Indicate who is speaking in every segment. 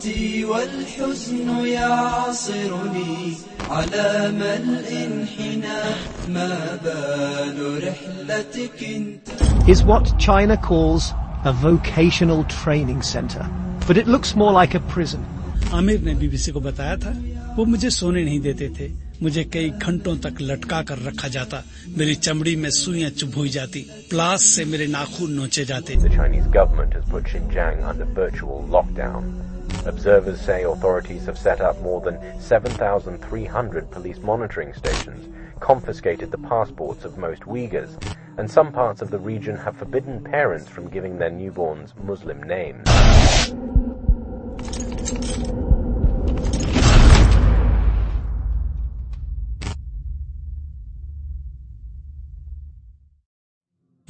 Speaker 1: همتي والحزن يعصرني على ملء انحناء ما بال رحلتك انت
Speaker 2: is what China calls a vocational training center, but it looks more like a prison.
Speaker 3: Aamir ने BBC को बताया था वो मुझे सोने नहीं देते थे मुझे कई घंटों तक लटका कर रखा जाता मेरी चमड़ी में सुइयां चुभ हुई जाती प्लास से मेरे नाखून नोचे जाते
Speaker 4: The Chinese government has put Xinjiang under virtual lockdown. Observers say authorities have set up more than 7,300 police monitoring stations, confiscated the passports of most Uyghurs, and some parts of the region have forbidden parents from giving their newborns Muslim names.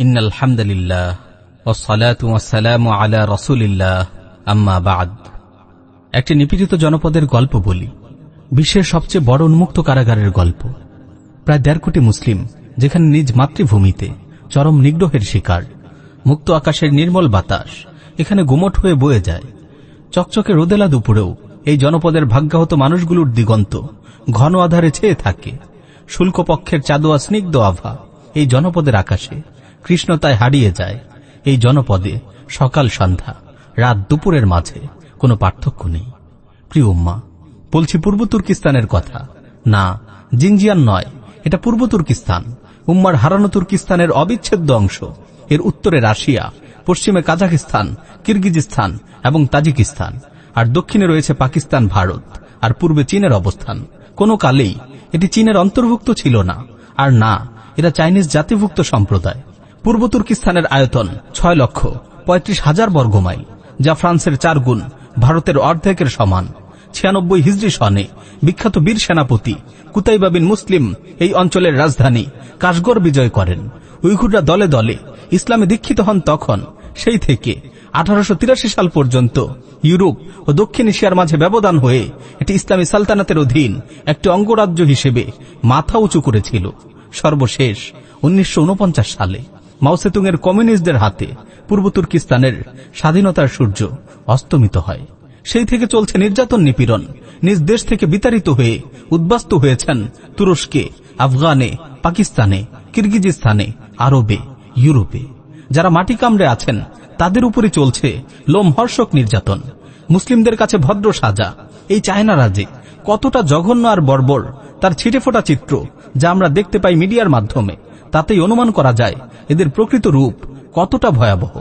Speaker 5: إن الحمد لله والصلاة والسلام على رسول الله أما بعد একটি নিপীড়িত জনপদের গল্প বলি। বিশ্বের সবচেয়ে বড় উন্মুক্ত কারাগারের গল্প। প্রায় দেড় কোটি মুসলিম, যেখানে নিজ মাতৃভূমিতে চরম নিগ্রহের শিকার, মুক্ত আকাশের নির্মল বাতাস, এখানে গুমট হয়ে বয়ে যায়। চকচকে রোদেলা দুপুরেও এই জনপদের ভাগ্যাহত মানুষগুলোর দিগন্ত ঘন আধারে ছেয়ে থাকে। শুল্কপক্ষের চাদোয়া স্নিগ্ধ আভা এই জনপদের আকাশে কৃষ্ণতায় হারিয়ে যায়। এই জনপদে সকাল সন্ধ্যা, রাত দুপুরের মাঝে কোনো পার্থক্য নেই। প্রিয় উম্মা, বলছি পূর্ব তুর্কিস্তানের কথা। না, জিনজিয়ান নয়, এটা পূর্ব তুর্কিস্তান। উম্মার হারানো তুর্কিস্তানের অবিচ্ছেদ্য অংশ। এর উত্তরে রাশিয়া, পশ্চিমে কাজাকিস্তান কিরগিজিস্তান এবং তাজিকিস্তান। আর দক্ষিণে রয়েছে পাকিস্তান, ভারত। আর পূর্বে চীনের অবস্থান। কোনো কালেই এটি চীনের অন্তর্ভুক্ত ছিল না। আর না, এরা চাইনিজ জাতিভুক্ত সম্প্রদায়। পূর্ব তুর্কিস্তানের আয়তন ছয় লক্ষ পঁয়ত্রিশ হাজার বর্গমাইল, যা ফ্রান্সের চার গুণ। ভারতের অর্ধেকের সমান। ছিয়ানব্বই হিজড়ি সনে বিখ্যাত বীর সেনাপতি কুতাইবা বিন মুসলিম এই অঞ্চলের রাজধানী কাশগড় বিজয় করেন। উইঘুররা দলে দলে ইসলামে দীক্ষিত হন তখন। সেই থেকে আঠারোশো তিরাশি সাল পর্যন্ত ইউরোপ ও দক্ষিণ এশিয়ার মাঝে ব্যবধান হয়ে এটি ইসলামী সালতানাতের অধীন একটি অঙ্গরাজ্য হিসেবে মাথা উঁচু করেছিল। সর্বশেষ উনিশশো উনপঞ্চাশ সালে মাওসেতুং এর কমিউনিস্টদের হাতে পূর্ব তুর্কিস্তানের স্বাধীনতার সূর্য অস্তমিত হয়। সেই থেকে চলছে নির্যাতন নিপীড়ন। নিজ দেশ থেকে বিতাড়িত হয়ে উদ্বাস্ত হয়েছেন তুরস্কে, আফগানে, পাকিস্তানে, কিরগিজিস্তানে, আরবে, ইউরোপে। যারা মাটি কামড়ে আছেন, তাদের উপরে চলছে লোমহর্ষক নির্যাতন। মুসলিমদের কাছে ভদ্র সাজা। এই চায়না রাজে কতটা জঘন্য আর বর্বর তার ছিটে ফোটা চিত্র যা আমরা দেখতে পাই মিডিয়ার মাধ্যমে। তাতেই অনুমান করা যায়, এদের প্রকৃত রূপ কতটা ভয়াবহ।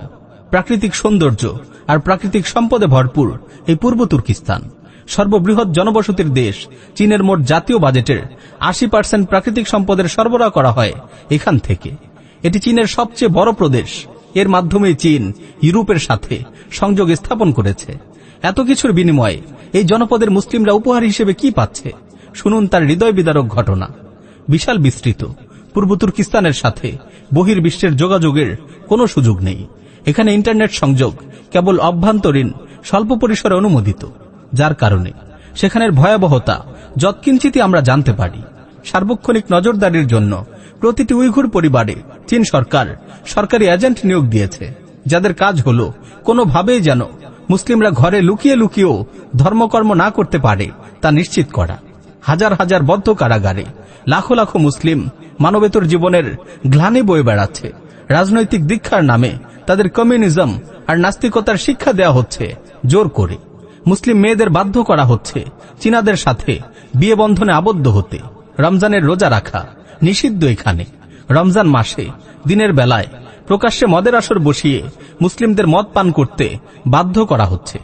Speaker 5: প্রাকৃতিক সৌন্দর্য আর প্রাকৃতিক সম্পদে ভরপুর এই পূর্ব তুর্কিস্তান। সর্ববৃহৎ জনবসতির দেশ, চীনের মোট জাতীয় বাজেটের আশি পার্সেন্ট প্রাকৃতিক সম্পদের সরবরাহ করা হয় এখান থেকে। এটি চীনের সবচেয়ে বড় প্রদেশ। এর মাধ্যমে চীন ইউরোপের সাথে সংযোগ স্থাপন করেছে। এত কিছুর বিনিময়ে এই জনপদের মুসলিমরা উপহার হিসেবে কি পাচ্ছে? শুনুন তার হৃদয় বিদারক ঘটনা। বিশাল বিস্তৃত। পূর্ব তুর্কিস্তানের সাথে বহির্বিশ্বের যোগাযোগের কোনো সুযোগ নেই। এখানে ইন্টারনেট সংযোগ কেবল অভ্যন্তরীণ, স্বল্প পরিসরে অনুমোদিত, যার কারণে সেখানের ভয়াবহতা যৎকিঞ্চিতই আমরা জানতে পারি। সার্বক্ষণিক নজরদারির জন্য প্রতিটি উইঘুর পরিবারে চীন সরকার সরকারি এজেন্ট নিয়োগ দিয়েছে, যাদের কাজ হল কোনোভাবেই যেন মুসলিমরা ঘরে লুকিয়ে লুকিয়েও ধর্মকর্ম না করতে পারে তা নিশ্চিত করা। হাজার হাজার বদ্ধ কারাগারে লাখো লাখো মুসলিম মানবেতর জীবনের গ্লানি বয়ে বেড়াচ্ছে। রাজনৈতিক দীক্ষার নামে তাদের কমিউনিজম আর নাস্তিকতার শিক্ষা দেয়া হচ্ছে জোর করে। মুসলিম মেয়েদের বাধ্য করা হচ্ছে চীনাদের সাথে বিয়ে বন্ধনে আবদ্ধ হতে। রমজানের রোজা রাখা নিষিদ্ধ এখানে। রমজান মাসে দিনের বেলায় প্রকাশ্যে মদের আসর বসিয়ে মুসলিমদের মদ পান করতে বাধ্য করা হচ্ছে।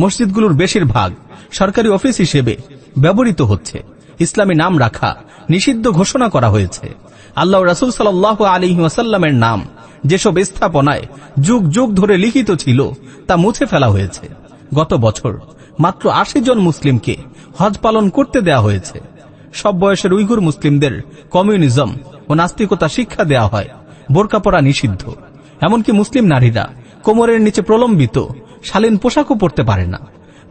Speaker 5: মসজিদগুলোর বেশিরভাগ সরকারি অফিস হিসেবে ব্যবহৃত হচ্ছে। ইসলামী নাম রাখা নিষিদ্ধ ঘোষণা করা হয়েছে। আল্লাহ রাসুল সাল্লাহ আলী ওয়াসাল্লামের নাম যেসব স্থাপনায় যুগ যুগ ধরে লিখিত ছিল তা মুছে ফেলা হয়েছে। গত বছর মাত্র আশি জন মুসলিমকে হজ পালন করতে দেয়া হয়েছে। সব বয়সের উইগুর মুসলিমদের কমিউনিজম ও নাস্তিকতা শিক্ষা দেয়া হয়। বোরকা পরা নিষিদ্ধ। এমনকি মুসলিম নারীরা কোমরের নিচে প্রলম্বিত শালীন পোশাকও পরতে পারে না।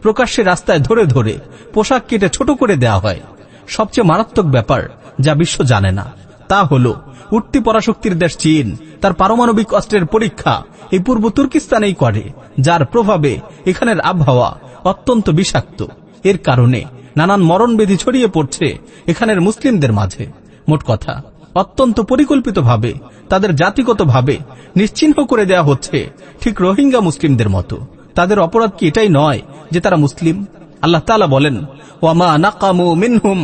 Speaker 5: প্রকাশ্যে রাস্তায় ধরে ধরে পোশাক কেটে ছোট করে দেয়া হয়। সবচেয়ে মারাত্মক ব্যাপার, যা বিশ্ব জানে না, তা হল উঠতি পরাশক্তির দেশ চীন, তার পারমাণবিক অস্ত্রের পরীক্ষা এই পূর্ব তুর্কিস্তানেই করে, যার প্রভাবে এখানের আবহাওয়া অত্যন্ত বিষাক্ত। এর কারণে নানান মরণবেধি ছড়িয়ে পড়ছে এখানের মুসলিমদের মাঝে। মোট কথা, অত্যন্ত পরিকল্পিতভাবে, তাদের জাতিগতভাবে নিশ্চিহ্ন করে দেয়া হচ্ছে ঠিক রোহিঙ্গা মুসলিমদের মতো। তাদের অপরাধ কি? এটাই নয় যে তারা মুসলিম। আল্লাহ তালা বলেন, ওয়ামা নাকামু মিনহুম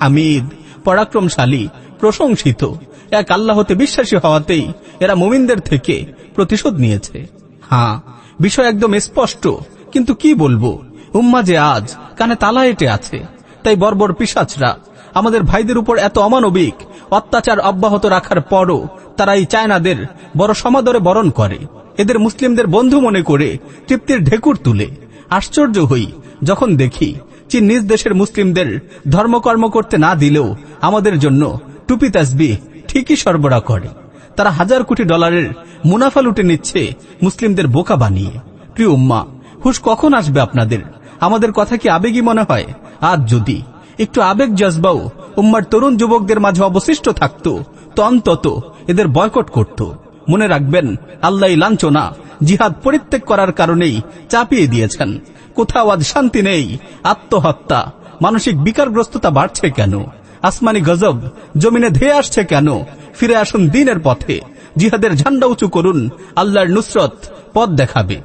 Speaker 5: হামিদ। পরাক্রমশালী, প্রশংসিত, এক আল্লাহতে বিশ্বাসী হওয়াতেই এরা মুমিনদের থেকে প্রতিশোধ নিয়েছে। হ্যাঁ বিষয় একদম স্পষ্ট, কিন্তু কি বলব? উম্মা যে আজ কানে তালা এটে আছে। তাই বর্বর পিসাচরা আমাদের ভাইদের উপর এত অমানবিক, অত্যাচার অব্যাহত রাখার পরও তারা এই চায়নাদের বড় সমাদরে বরণ করে। এদের মুসলিমদের বন্ধু মনে করে তৃপ্তির ঢেকুর তুলে। আশ্চর্য হই যখন দেখি চীন নিজ দেশের মুসলিমদের ধর্মকর্ম করতে না দিলেও আমাদের জন্য টুপি তাসবি ঠিকই সরবরাহ করে। তারা হাজার কোটি ডলারের মুনাফা লুটে নিচ্ছে মুসলিমদের বোকা বানিয়ে। প্রিয় উম্মা, হুশ কখন আসবে আপনাদের? আমাদের কথা কি আবেগী মনে হয়? আজ যদি? একটু আবেগ জজবাও। উম্মার তরুণ যুবকদের মাঝে অবশিষ্ট থাকত, তো অন্তত এদের বয়কট করত। মনে রাখবেন আল্লাহ লাঞ্ছনা, জিহাদ পরিত্যাগ করার কারণেই চাপিয়ে দিয়েছেন। কোথাও আজ শান্তি নেই, আত্মহত্যা, মানসিক বিকারগ্রস্ততা বাড়ছে কেন? আসমানি গজব, জমিনে ধেয়ে আসছে কেন? ফিরে আসুন দিনের পথে, জিহাদের ঝান্ডা উঁচু করুন, আল্লাহর নুসরত পথ দেখাবে।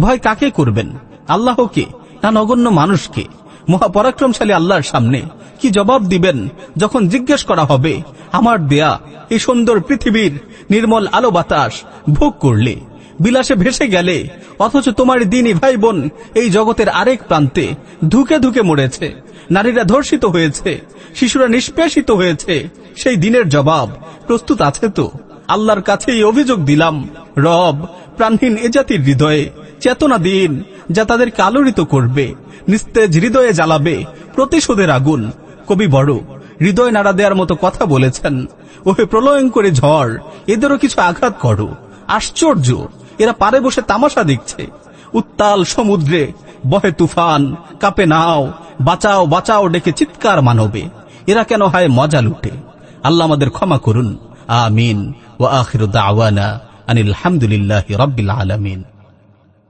Speaker 5: ভয় কাকে করবেন? আল্লাহকে না নগণ্য মানুষকে। মহাপরাক্রমশালী আল্লাহর সামনে কি জবাব দিবেন? যখন জিজ্ঞেস করা হবে, আমার দেয়া এই সুন্দর পৃথিবীর নির্মল আলো বাতাস ভোগ করলে, বিলাসে ভেসে গেলে, অথচ তোমার দিনই ভাই বোন এই জগতের আরেক প্রান্তে ধুকে ধুকে মরেছে, নারীরা ধর্ষিত হয়েছে, শিশুরা নিষ্পেষিত হয়েছে, সেই দিনের জবাব প্রস্তুত আছে তো? আল্লাহর কাছে এই অভিযোগ দিলাম, রব প্রাণহীন এ জাতির হৃদয়ে চেতনা দিন, যা তাদেরকে আলোড়িত করবে। নিস্তেজ হৃদয়ে জ্বালাবে প্রতিশোধের আগুন। কবি বড়, হৃদয় নাড়া দেওয়ার মতো কথা বলেছেন। ওহে করে ঝড়, এদেরও কিছু আঘাত করো। আশ্চর্য, এরা পারে বসে তামাশা দেখছে। উত্তাল সমুদ্রে, বহে তুফান, কাপে নাও, বাঁচাও বাঁচাও ডেকে চিৎকার মানবে। এরা কেন হয় মজা লুটে? আল্লাহ আমাদের ক্ষমা করুন। আমিন। ও আখির দাওয়ানা আনিল হামদুলিল্লাহ রব্বিল আলমিন।